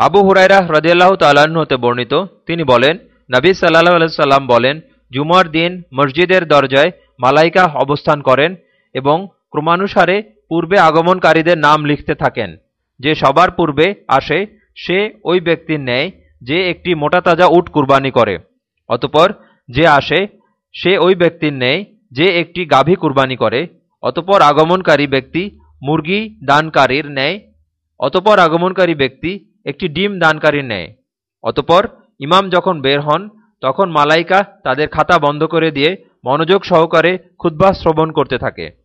আবু হুরাইরা হ্রদিয়াল্লাহ তাল্লাহ্ন হতে বর্ণিত। তিনি বলেন, নবী সাল্লাহ সাল্লাম বলেন, জুমার দিন মসজিদের দরজায় মালাইকা অবস্থান করেন এবং ক্রমানুসারে পূর্বে আগমনকারীদের নাম লিখতে থাকেন। যে সবার পূর্বে আসে, সে ওই ব্যক্তির ন্যায় যে একটি মোটা তাজা উট কুরবানি করে। অতপর যে আসে, সে ওই ব্যক্তির ন্যায় যে একটি গাভী কুরবানি করে। অতপর আগমনকারী ব্যক্তি মুরগি দানকারীর ন্যায়, অতপর আগমনকারী ব্যক্তি একটি ডিম দানকারীর নেয়। অতপর ইমাম যখন বের হন, তখন মালাইকা তাদের খাতা বন্ধ করে দিয়ে মনোযোগ সহকারে ক্ষুদ্বাস শ্রবণ করতে থাকে।